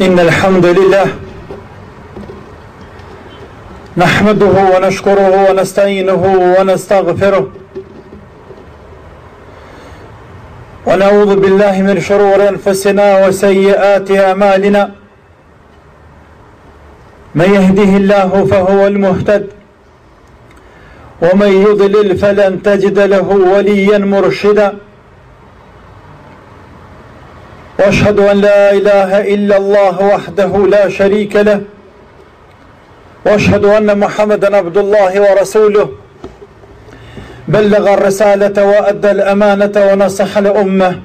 إن الحمد لله نحمده ونشكره ونستعينه ونستغفره ونعوذ بالله من شرور أنفسنا وسيئات أعمالنا من يهده الله فهو المهتد ومن يضلل فلن تجد له وليا مرشدا واشهد ان لا اله الا الله وحده لا شريك له واشهد ان محمدا عبد الله ورسوله بلغ الرساله وادى الامانه ونصح الامه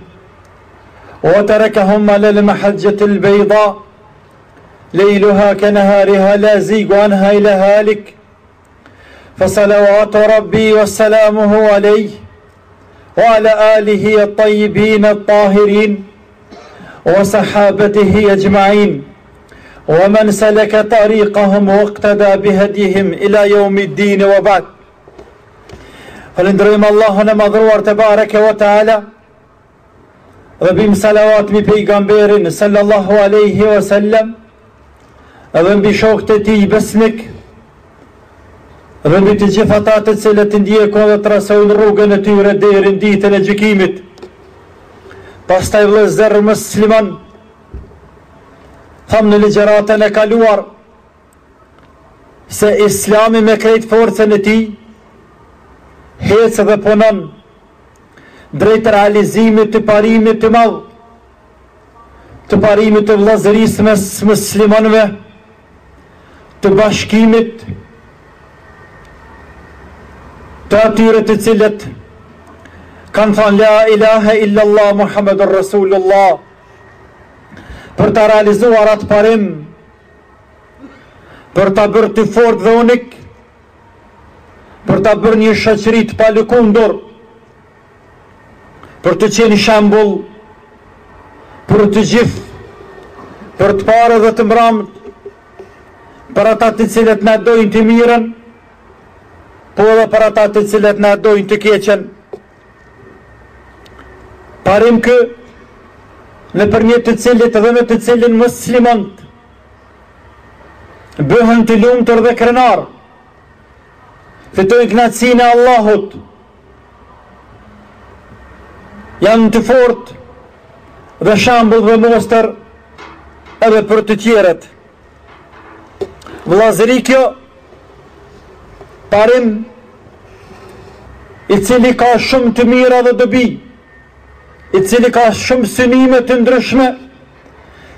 وتركهم على المحجه البيضاء ليلها كنهارها لا زيغ عنها الى هالك فصلوات ربي وسلامه عليه وعلى اله الطيبين الطاهرين وصحابته اجمعين ومن سلك طريقهم واقتدى بهديهم الى يوم الدين وبعد فلندريم الله نما ضرور تبارك وتعالى Dhe bëjmë salavat mbi pejgamberin sallallahu alaihi wasallam dhe mbi shokët e tij besnikë dhe mbi të gjithë ata të cilët i ndjekin dhe trasojnë rrugën e tyre deri në ditën e gjykimit. Pastaj vëllezër muslimanë thamë në ligjëratën e kaluar se Islami me krejt forcën e tij hec dhe punon drejt realizimit të parimit të madh, të parimit të vëllazërisë mes muslimanëve, të bashkimit të atyre të cilët kanë thënë la ilaha illa allah muhammedur rasulullah për ta realizuar atë parim për ta bërë të fortë dhe unik për ta bërë një shoqëri të palëkundur, për të qenë shembull për të gjithë, për të parë dhe të mbramë, për ata të cilët na dojnë të mirën, po edhe për ata të cilët na dojnë të keqen. Parim ky nëpërmjet të cilit dhe në të cilin muslimanët, bëhen të lumtur dhe krenarë. Fitojnë kënaqësinë e Allahut. Janë të fortë dhe shembull dhe mostër edhe për të tjerët. Vëllazëri kjo parim i cili ka shumë të mira dhe dobi, i cili ka shumë synime të ndryshme,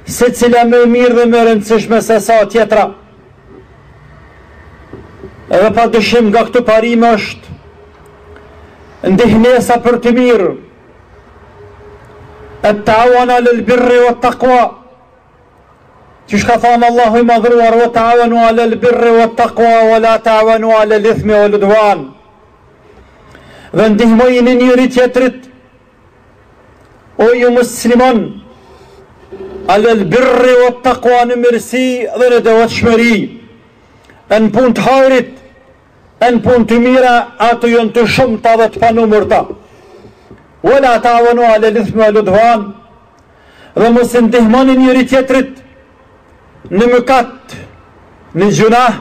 secila më e mirë dhe më e rëndësishme se sa tjetra. Edhe pa dyshim nga këto parime është ndihnesa për të mirë, et-teawun alel birri wet-takua, siç ka thanë Allahu i madhëruar, we teawanu alel birri wet-takua, we la teawanu alel ithmi wel udwan, dhe ndihmoni njëri-tjetrit, O ju muslimanë, alel birri vet-takua në mirësi dhe në devotshmëri, e në punë të hajrit, e në punë të mira, ato janë të shumta dhe të panumërta. Ve la teavenu alel ithmi vel udvan, dhe mos i ndihmoni njëri-tjetrit në mëkat, në gjunah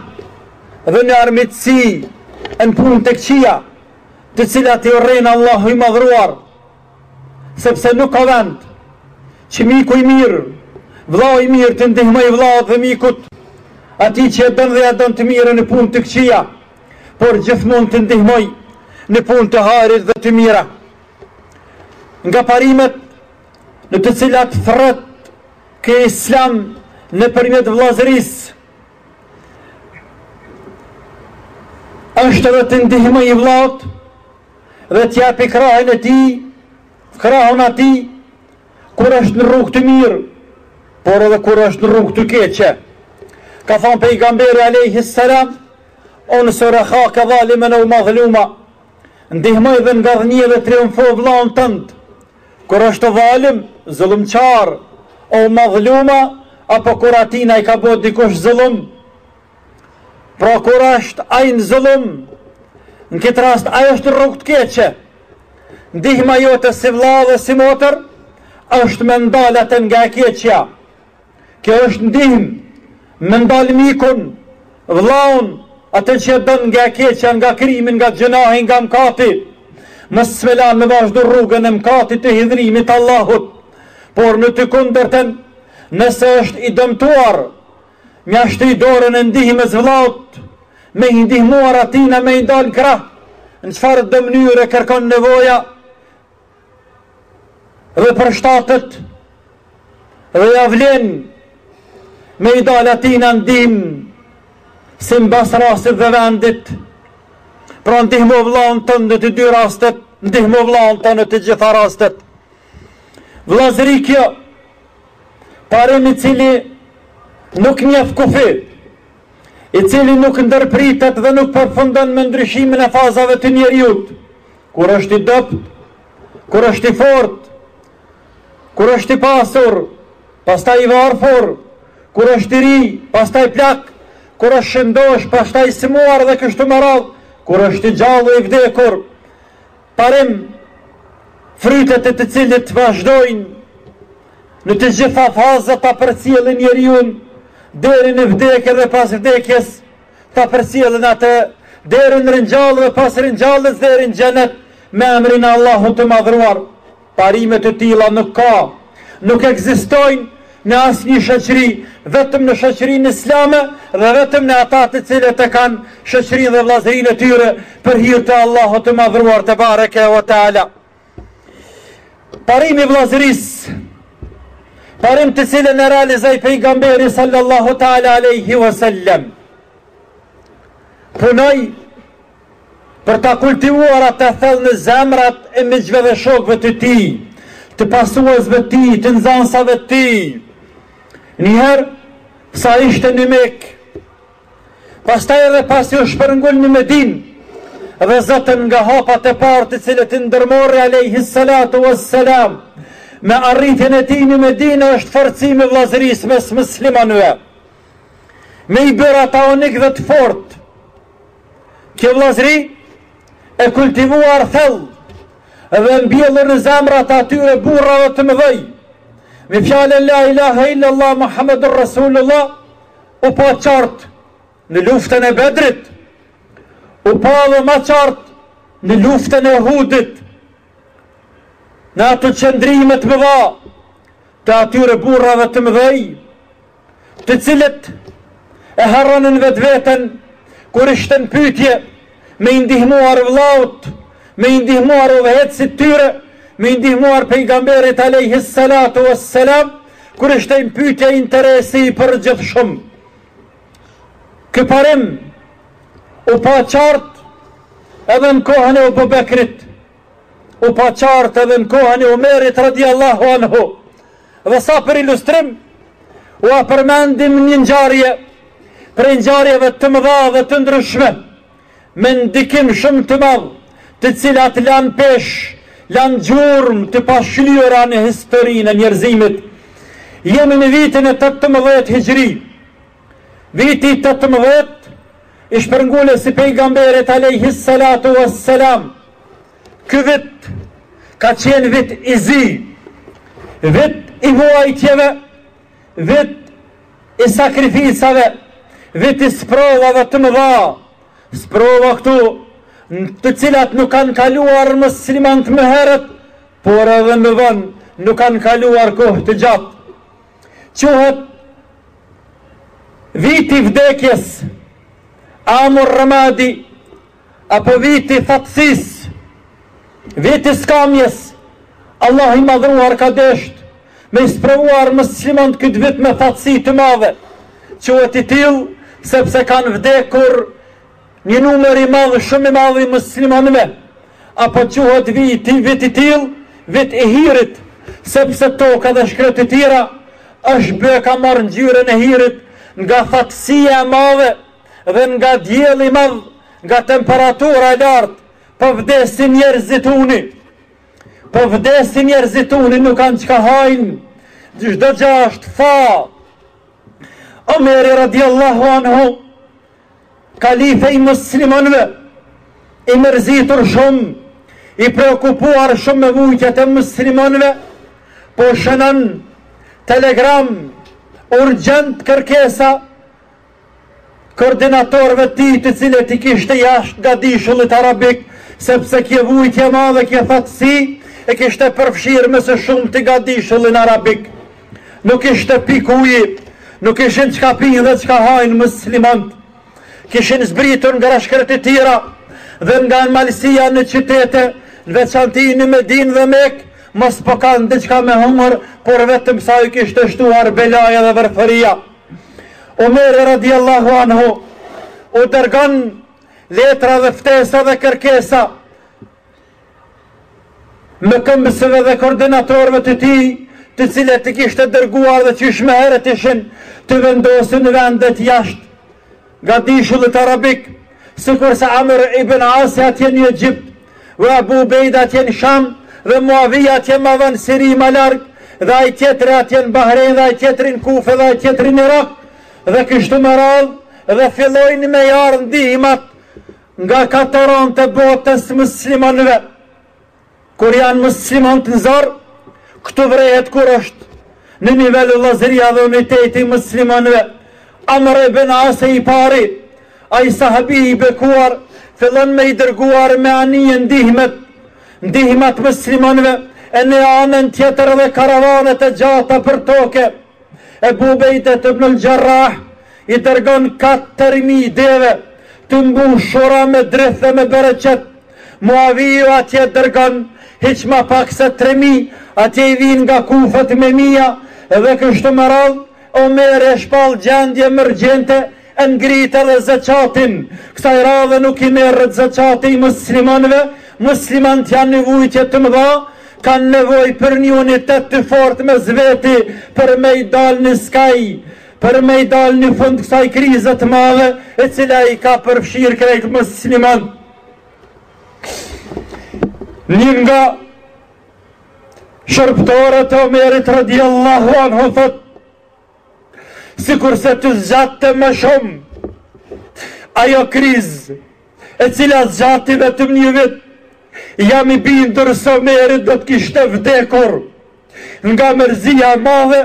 dhe në armiqësi, e në punë të këqija. të cilat i urrejnë Allahu i Madhruar, sepse nuk ka vend që miku i mirë, vllau i mirë t'i ndihmojë vllaut dhe mikut, atij që e don dhe ia don të mirën në punë të këqija, por gjithmonë t'i ndihmojë në punë të hajrit dhe të mira. Nga parimet në të cilat thret ky islam nëpërmjet vllazërisë, Është edhe t'i ndihmojë vllaut dhe t'i japi krahën e tij, krahun atij kur është në rrugë të mirë, por edhe kur është në rrugë të keqe. Ka thënë pejgamberi alejhi selam, "Unsur ehake dhalimen eu madhluma." Ndihmoje dhe ngadhënje dhe triumfo vllan tënd, Kur është dhalim, zullumqar, eu madhluma, apo kur atina i ka bo dikush zullum, pra kur është ai në zullum, në këtë rast ai është rrugë të keqe, ndihma jote si vlla dhe si motër, është me ndal atë nga e keqja, Kjo është ndihmë me ndal mikun, vëllaun, atë që e don nga e keqja, nga krimi, nga gjynahi, nga mëkati. Mos me e lan me vazhdu rrugën e mëkatit të hidhrimit të Allahut, por në të kundërtën, nëse është i dëmtuar, me ia shtri dorën e ndihmës vëllaut, me i ndihmuar atina me i dal krah, në çfarëdo mënyre e kërkon nevoja, dhe përshtatet dhe ia vlen me i dalë atina ndihmë simbas rastit dhe vendit pra ndihmo vllan tënd në të dy rastet ndihmo vllan tënd në të gjitha rastet vllazëri kjo parim i cili nuk njef kufi i cili nuk ndërpritet dhe nuk përfundon me ndryshimin e fazave të njeriut Kur është i dobët, kur është i fortë, kur është i pasur, pastaj i varfur, kur është i ri, pastaj plak, kur është shëndosh, pastaj i sëmurë dhe kështu me radhë, kur është i gjallë e i vdekur, parim frytet e të cilit vazhdojnë në të gjitha fazat e përcjellin njeriun, deri në vdekje dhe pas vdekjes, e përcjellin atë deri në ringjallje dhe pas ringjalljes deri në xhenet me emrin e Allahut të madhruar. Parime të tilla nuk ka, nuk ekzistojnë në asnjë shoqëri, vetëm në shoqërinë islame dhe vetëm në ata të cilët e kanë shoqërinë dhe vëllazërinë e tyre për hir të Allahut të madhruar tebareke ve teala. Parimi i vllazërisë, parim të cilën e realizoi pejgamberi sallallahu taala alaihi wasallam. Punoi për ta kultivuar atë thellë në zemrat e miqve dhe shokëve të tij, të pasuesve të tij, të nxansave të tij. Njëherë sa ishte në Mekë, Pastaj edhe pasi u shpërngul në Medinë dhe zaten nga hapat e parë të cilat i ndërmori alejhi salatu wassalam me arritjen e tij në Medinë është forcimi i vëllazërisë mes muslimanëve. Me i bërë ata unik dhe të fort. Kjo vëllazëri e kultivuar thellë dhe e mbjellur në zemrat e atyre burrave të mëdhej me fjalën la ilaha illallah muhammedur rasulullah U pa qartë në luftën e Bedrit, u pa edhe ma qartë në luftën e Uhudit, në ato qëndrime të mëdha të atyre burrave të mëdhej, të cilët e harronin vetveten kur ishte në pyetje me i ndihmuar vllaut, me i ndihmuar udhëheqësit të tyre, me i ndihmuar pejgamberit alejhi salatu wassalam, kur ishte në pyetje interesi i përgjithshëm. Ky parim u pa qartë edhe në kohën e Abu Bekrit, u pa qartë edhe në kohën e Umerit radiallahu anhu, dhe sa për ilustrim, ua përmendim një ngjarje, prej ngjarjeve të mëdha dhe të ndryshme, me ndikim shumë të madh, të cilat lanë peshë, lanë gjurmë të pashlyera në historinë e njerëzimit. Jemi në vitin e 18 hixhri, Viti i tetëmbëdhjetë i shpërnguljes së pejgamberit alejhis salatu was selam. Ky vit ka qenë vit i zi, vit i vuajtjeve, vit i sakrificave, vit i sprovave të mëdha, sprova këto në të cilat nuk kanë kaluar muslimanët më herët, por edhe më vonë nuk kanë kaluar kohë të gjatë. Quhet Viti i vdekjes, Amu Rramadi, apo viti i thatësisë, viti i skamjes, Allahu i madhruar ka desht me i sprovuar muslimanët këtë vit me thatësi të madhe, quhet i tillë sepse kanë vdekur Një numër i madh, shumë i madh i muslimanëve, apo quhet vit, vit i tillë, vit i hirit, sepse toka dhe shkretëtira është bë e ka marrë ngjyrën e hirit nga thatësia e madhe dhe nga dielli i madh, nga temperatura e lartë, po vdesin njerëzit uni. Po vdesin njerëzit uni, nuk kanë çka hajnë. Çdo gjë është tha. Omeri radiallahu anhu Kalife i muslimanëve, i mërzitur shumë, i preokupuar shumë me vujtjet e muslimanëve, po shënon telegram urgjent kërkesa koordinatorëve të tij të cilët i kishte jashtë gadishullit arabik, sepse kjo vujtje e madhe, kjo thatësi e kishte përfshirë më së shumti gadishullin arabik. Nuk ishte pikë uji, nuk kishin çka pinë dhe çka hajnë muslimantë. Kishin zbritur nga shkretëtira dhe nga malësia në qytete, në veçanti në Medinë dhe Mekë, mos po kanë diçka me humër, por vetëm sa ju kishte shtuar belaja dhe varfëria. Omeri radiallahu anhu u dërgon letra dhe ftesa dhe kërkesa mëkëmbësve dhe koordinatorëve të tij, të cilët i kishte dërguar dhe qysh më herët ishin të vendosur në vendet jashtë gadishullit arabik, sikurse Amr ibn Asi atje në Egjipt, dhe Abu Ubeida atje në Sham, dhe Muavija atje ma vonë Siri ma larg, dhe ai tjetri atje në Bahrein dhe ai tjetri në Kufë dhe ai tjetri në Irak dhe kështu me radhë dhe fillojnë me i ardh ndihmat nga katër anët e botës muslimanëve. Kur janë muslimanët në zor, këtu vërehet kur është në nivel vëllazëria dhe uniteti i muslimanëve. Amr ibn As i pari, ai sahabi i bekuar, fillon me i dërguar me anije ndihmet, ndihmat muslimanëve, e në anën tjetër dhe karavanet e gjata për toke. Ebu Ubejde ibn al-Jarrah i dërgon katër mijë deve të mbushura me drith dhe me bereqet. Muaviu atje dërgon hiç ma pak se tre mijë, atje i vijnë nga Kufeja me mija dhe kështu me radhë. Omeri e shpall gjendje emergjente E ngrit edhe zeqatin. Kësaj radhe nuk i merret zeqati muslimanëve, muslimanët janë në vujtje të mëdha, kanë nevojë për një unitet të fortë mes veti për me i dalë në skaj, për me i dalë në fund kësaj krize të madhe e cila i ka përfshirë krejt muslimanët. Një nga shërbëtorët e Omerit radijallahu anhu thotë Sikurse të zgjatte më shumë ajo krizë, e cila zgjati vetëm një vit, jam i bindur se Omeri do të kishte vdekur nga mërzia e madhe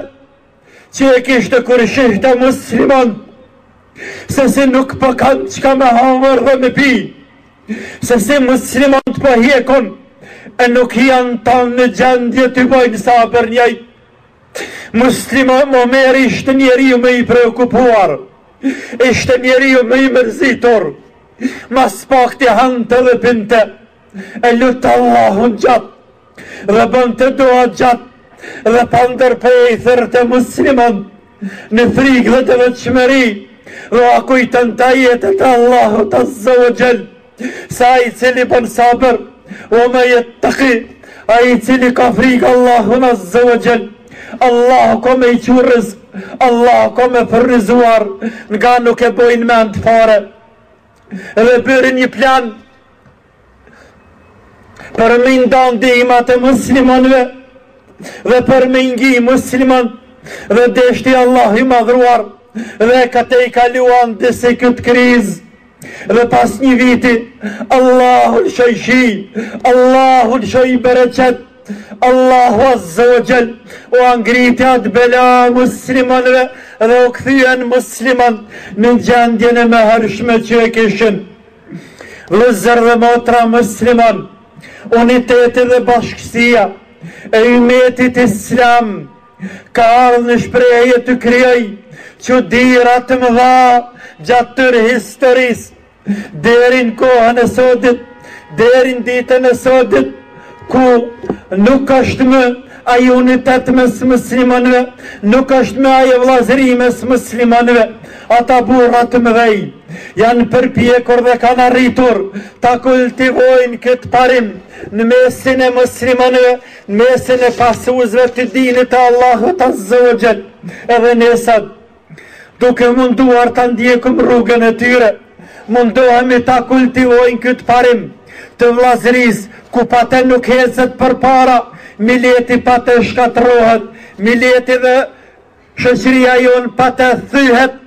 që e kishte kur i shihte muslimanët se si nuk po kanë çka me hangër dhe me pi, se si muslimanët po hjekun, e nuk janë tanë në gjendje t'i bojnë sabër njejtë. muslimanët Omeri ishte njeriu më i preokupuar, ishte njeriu më i mërzitur, mas pakti hante dhe pinte, e lutte Allahun gjatë, dhe bënte dua gjatë, dhe pandërprerë i thërrte muslimanët, në frikë dhe devotshmëri, dhe ua kujtonte ajetet e Allahut azze wa xhel, Se ai i cili bën sabër, wa man yattaqi, ai i cili ka frikë Allahun azze wa xhel, Allahu ka me i çu rrezq, Allahu ka me furnizuar, nga nuk e bon në mend fare. Dhe bëri një plan për me i nda ndihmat e muslimanëve dhe për me i ngi muslimanët dhe deshti Allahu i madhëruar dhe e tejkaluan disi këtë krizë Dhe pas një viti, Allahu lëshoi shi, Allahu lëshoi bereqet, Allahu azze wa xhel, ua ngriti atë bela muslimanëve dhe u kthyen muslimanët në gjendjen e mëhershme që e kishin. Vëllezër dhe motra muslimanë, uniteti dhe bashkësia e ymetit islam, ka ardhë në shprehje duke krijuar çudira të mëdha gjatë tërë historisë, deri në kohën e sotit, deri në ditën e sotit, ku nuk është më ai unitet mes muslimanëve, nuk është më ajo vëllazëri mes muslimanëve. Ata burra të mëdhenj janë përpjekur dhe kanë arritur ta kultivojnë këtë parim në mesin e muslimanëve mesin e pasuesve të dinit të Allahut Azza wa Jall, edhe ne sot, duke u munduar ta ndjekim rrugën e tyre, mundohemi ta kultivojmë këtë parim të vllazërisë, ku pa të nuk ecet përpara, mileti pa të shkatërrohet, mileti dhe Shoqëria jonë pa të thyhet,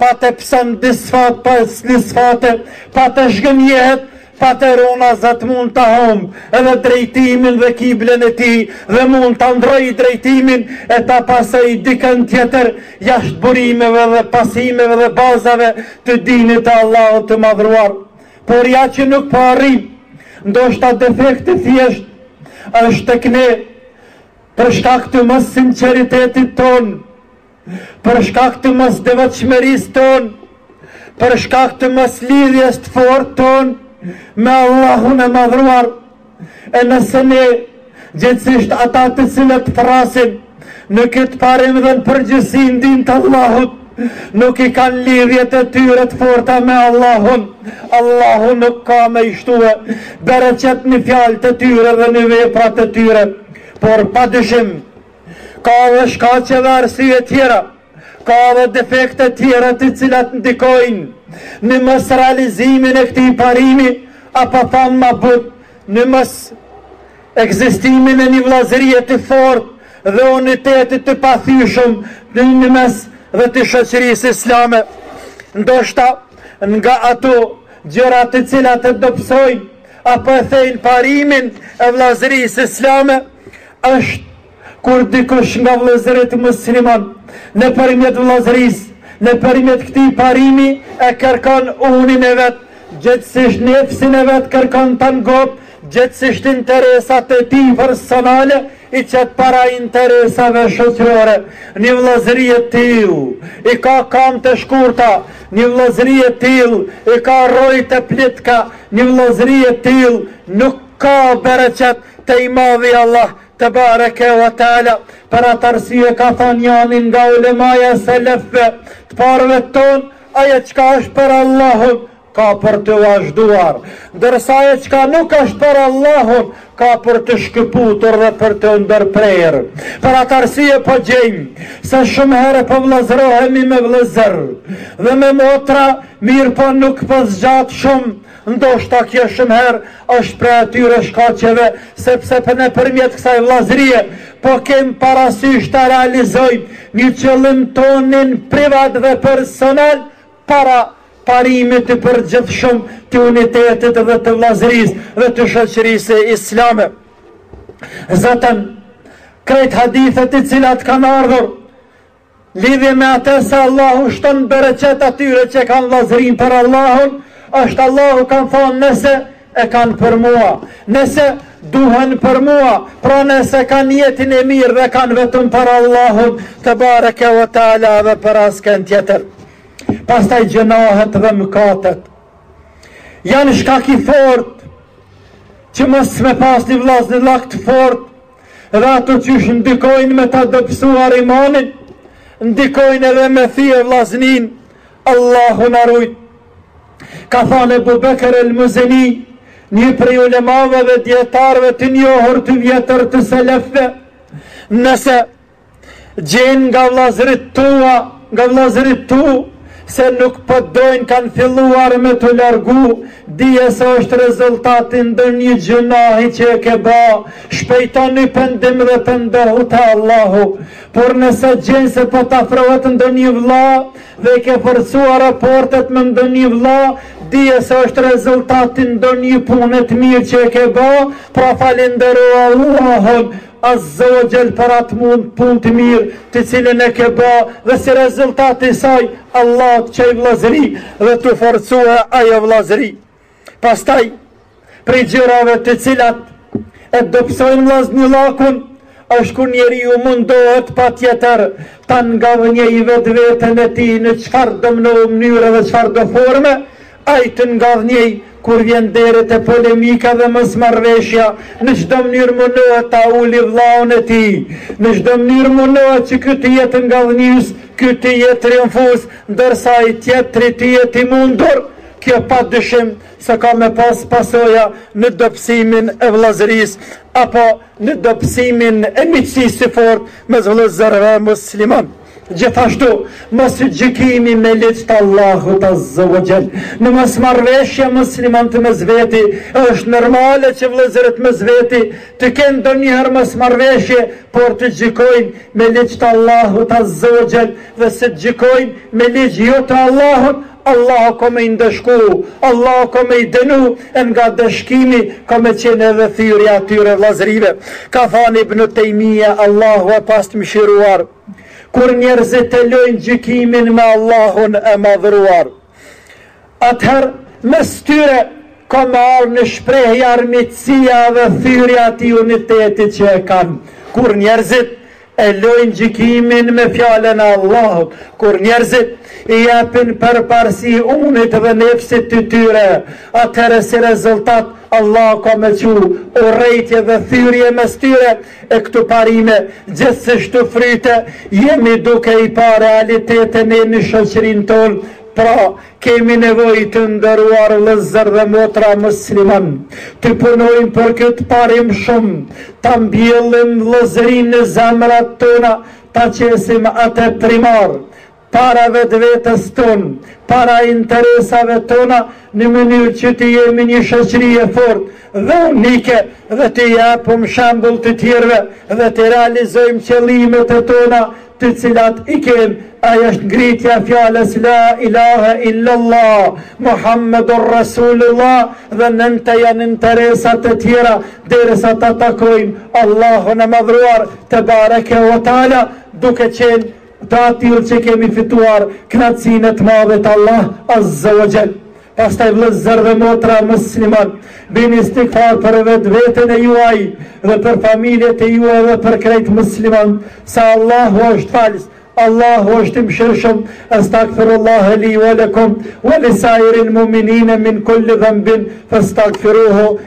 pa të pëson disfatë pas disfate, pa të zhgënjehet, pa të ronazat mund ta humbë edhe drejtimin dhe kiblen e tij dhe mund ta ndërrojë drejtimin e ta pasojë dikënd tjetër jashtë burimeve dhe pasimeve dhe bazave të dinit të Allahut të madhëruar. Por ja që nuk po arrijmë, ndoshta defekti thjesht është tek ne Për shkak të mossinqeritetit tonë, për shkak të mosdevotshmërisë tonë, për shkak të moslidhjes të fortë tonë me Allahun e madhruar. E nëse ne, gjegjësisht ata të cilët thrrasin në këtë parim dhe në përgjithësi n'din të Allahut, nuk i kanë lidhjet e tyre të forta me Allahun. Allahu nuk ka me i shtue bereqet në fjalët e tyre dhe në veprat e tyre. Por pa dyshim, ka edhe shkaqe dhe arsye tjera, ka edhe defekte tjera të cilat ndikojnë në mosrealizimin e këtij parimi, apo thanë ma butë, në mos ekzistimin e një vëllazërie të fortë dhe unitetit të pathyeshëm në mes dhe të shoqërisë islame. Ndoshta nga ato gjëra të cilat e dobësojnë apo e thejnë parimin e vëllazërisë islame është Kur dikush nga vëllezërit muslimanë nëpërmjet vëllazërisë, nëpërmjet këtij parimi e kërkon unin e vet, gjegjësisht nefsin e vet kërkon ta ngopë, gjegjësisht interesat e tij personale i qet para interesave shoqërore. Një vëllazëri e tillë i ka kamët e shkurta, një vëllazëri e tillë i ka rrojët e plitka, një vëllazëri e tillë nuk ka bereqet te i madhi Allah Tebareke ve teala, për atë arsye ka thënë njani nga ulemaja e selefëve, të parëve tonë, Ajo çka është për Allahun, ka për të vazhduar, ndërsa ajo çka nuk është për Allahun, ka për t'u shkëputur dhe për t'u ndërprerë. Për atë arsye po gjejmë se shumë herë po vëllazërohemi me vëllazër dhe me motra, mirëpo nuk po zgjat shumë, ndoshta kjo shumë herë është prej atyre shkaqeve sepse po nëpërmjet kësaj vllazërie po kem parasysh ta realizojmë një qëllim tonin privat dhe personal para parimit të përgjithshëm të unitetit dhe të vllazërisë dhe të shoqërisë islame. Zaten, krejt hadithet të cilat kanë ardhur Lidhje me atë se Allahu u shton bereqet atyre që e kanë vllazërinë për Allahun, është Allahu ka thonë nëse e kanë për mua, nëse duhen për mua, pra nëse kanë nijetin e mirë dhe e kanë vetëm për Allahun tebareke ve teala dhe për askën tjetër. Pastaj gjynahet dhe mëkatet. Janë shkak i fortë që mos me pas një vllazni, llak t'fortë Dhe ato qysh ndikojnë me ta dobësua imanin, ndikojnë edhe me thy vllazninë. Allahu na rujt. Ka thanë Ebu Bekër el-Muzeni, një prej ulemave dhe dijetarëve të njohur të vjetër të selefëve, nëse Gjen nga vllazërit tua, nga vllazërit tu, se nuk po të dojnë kanë filluar me t'u largu, dije se është rezultat i ndonjë gjynahi që e ke ba, shpejto në pendim dhe pendohu te Allahu. Por nëse gjen se po të afrohet ndonjë vlla dhe i ke forcuar raportet me ndonjë vlla, dije se është rezultat i ndonjë pune të mirë që e ke ba, pra falënderoje Allahun, Azza wa Jall për atë mund punë të mirë të cilën e ke ba dhe si rezultat i saj Allahu të çoi vllazëri dhe t'u forcua ajo vllazëri. Pastaj prej gjërave të cilat e dobësojnë vllaznillakun është kur njeriu mundohet patjetër ta ngadhnjej vetveten e tij në çfarëdo mno mënyre dhe çfarëdo forme Ai të ngadhnjej kur vjen deri te polemika dhe mosmarrëveshja, në çdo mënyrë munohet ta ulë vllaun e tij, në çdo mënyrë munohet që ky të jetë ngadhnjys, ky të jetë triumfus, ndërsa ai tjetri të jetë i mundur, kjo pa dyshim se ka me pas pasoja në dobësimin e vëllazërisë apo në dobësimin e miqësisë së fortë mes vëllezërve muslimanë. Gjithashtu, mosgjykimi me ligj të Allahut Azza wa Jall. Në mosmarrëveshje muslimanët mes veti, është normale që vëllezërit mes veti të kenë ndonjëherë mosmarrëveshje, por të gjykojnë me ligj të Allahut Azza wa Jall edhe nëse gjykojnë me ligj jo të Allahut Allahu ka me i ndëshku, Allahu ka me i dënu e nga ndëshkimi ka me qenë edhe thyerja e atyre vëllazërive. Ka thanë Ibn Tejmija, Allahu e past mëshiruar, Kur njerëzit e lojnë gjykimin me Allahun e madhëruar, atëherë mes tyre ka me ardhë në shprehje armiqësia dhe thyerja e atij uniteti që e kanë. Kur njerëzit E lojnë gjykimin me fjalën e Allahut, kur njerëzit i japin përparësi unit dhe nefsit të tyre, atëherë si rezultat Allahu ka me çu urrejtje dhe thyerje mes tyre e këto parime, gjithashtu fryte, jemi duke i pa realitetin ne në shoqërinë tonë, pra Kemi nevojë të nderuar vëllezër dhe motra musliman të punojmë për këtë parim shumë, ta mbjellim vëllezërinë në zemrat tona, ta qesim atë primar para vetvetes tonë, para interesave tona në mënyrë që të jemi një shoqëri e fortë dhe unike dhe t'i japim shembull të tjerëve dhe t'i realizojmë qëllimet e tona të cilat i kemi, ajo është ngritja e fjalës la ilaha illallah Muhammedur Rasulullah dhe nën të janë interesat e tjera derisa ta takojmë Allahun e madhruar tebareke ue teala duke qenë të atillë që kemi fituar kënaqësinë e tij të madhe të Allah azza wa jall Pastaj vëllezër dhe motra musliman, bëni istigfar për vetveten e juaj dhe për familjet e juaja dhe për krejt muslimanët, se Allahu është Falës, Allahu është i Mëshirshëm. Estagfirullaha li wa lakum wa li sairil mu'minina min kulli dhanbin fastagfiruhu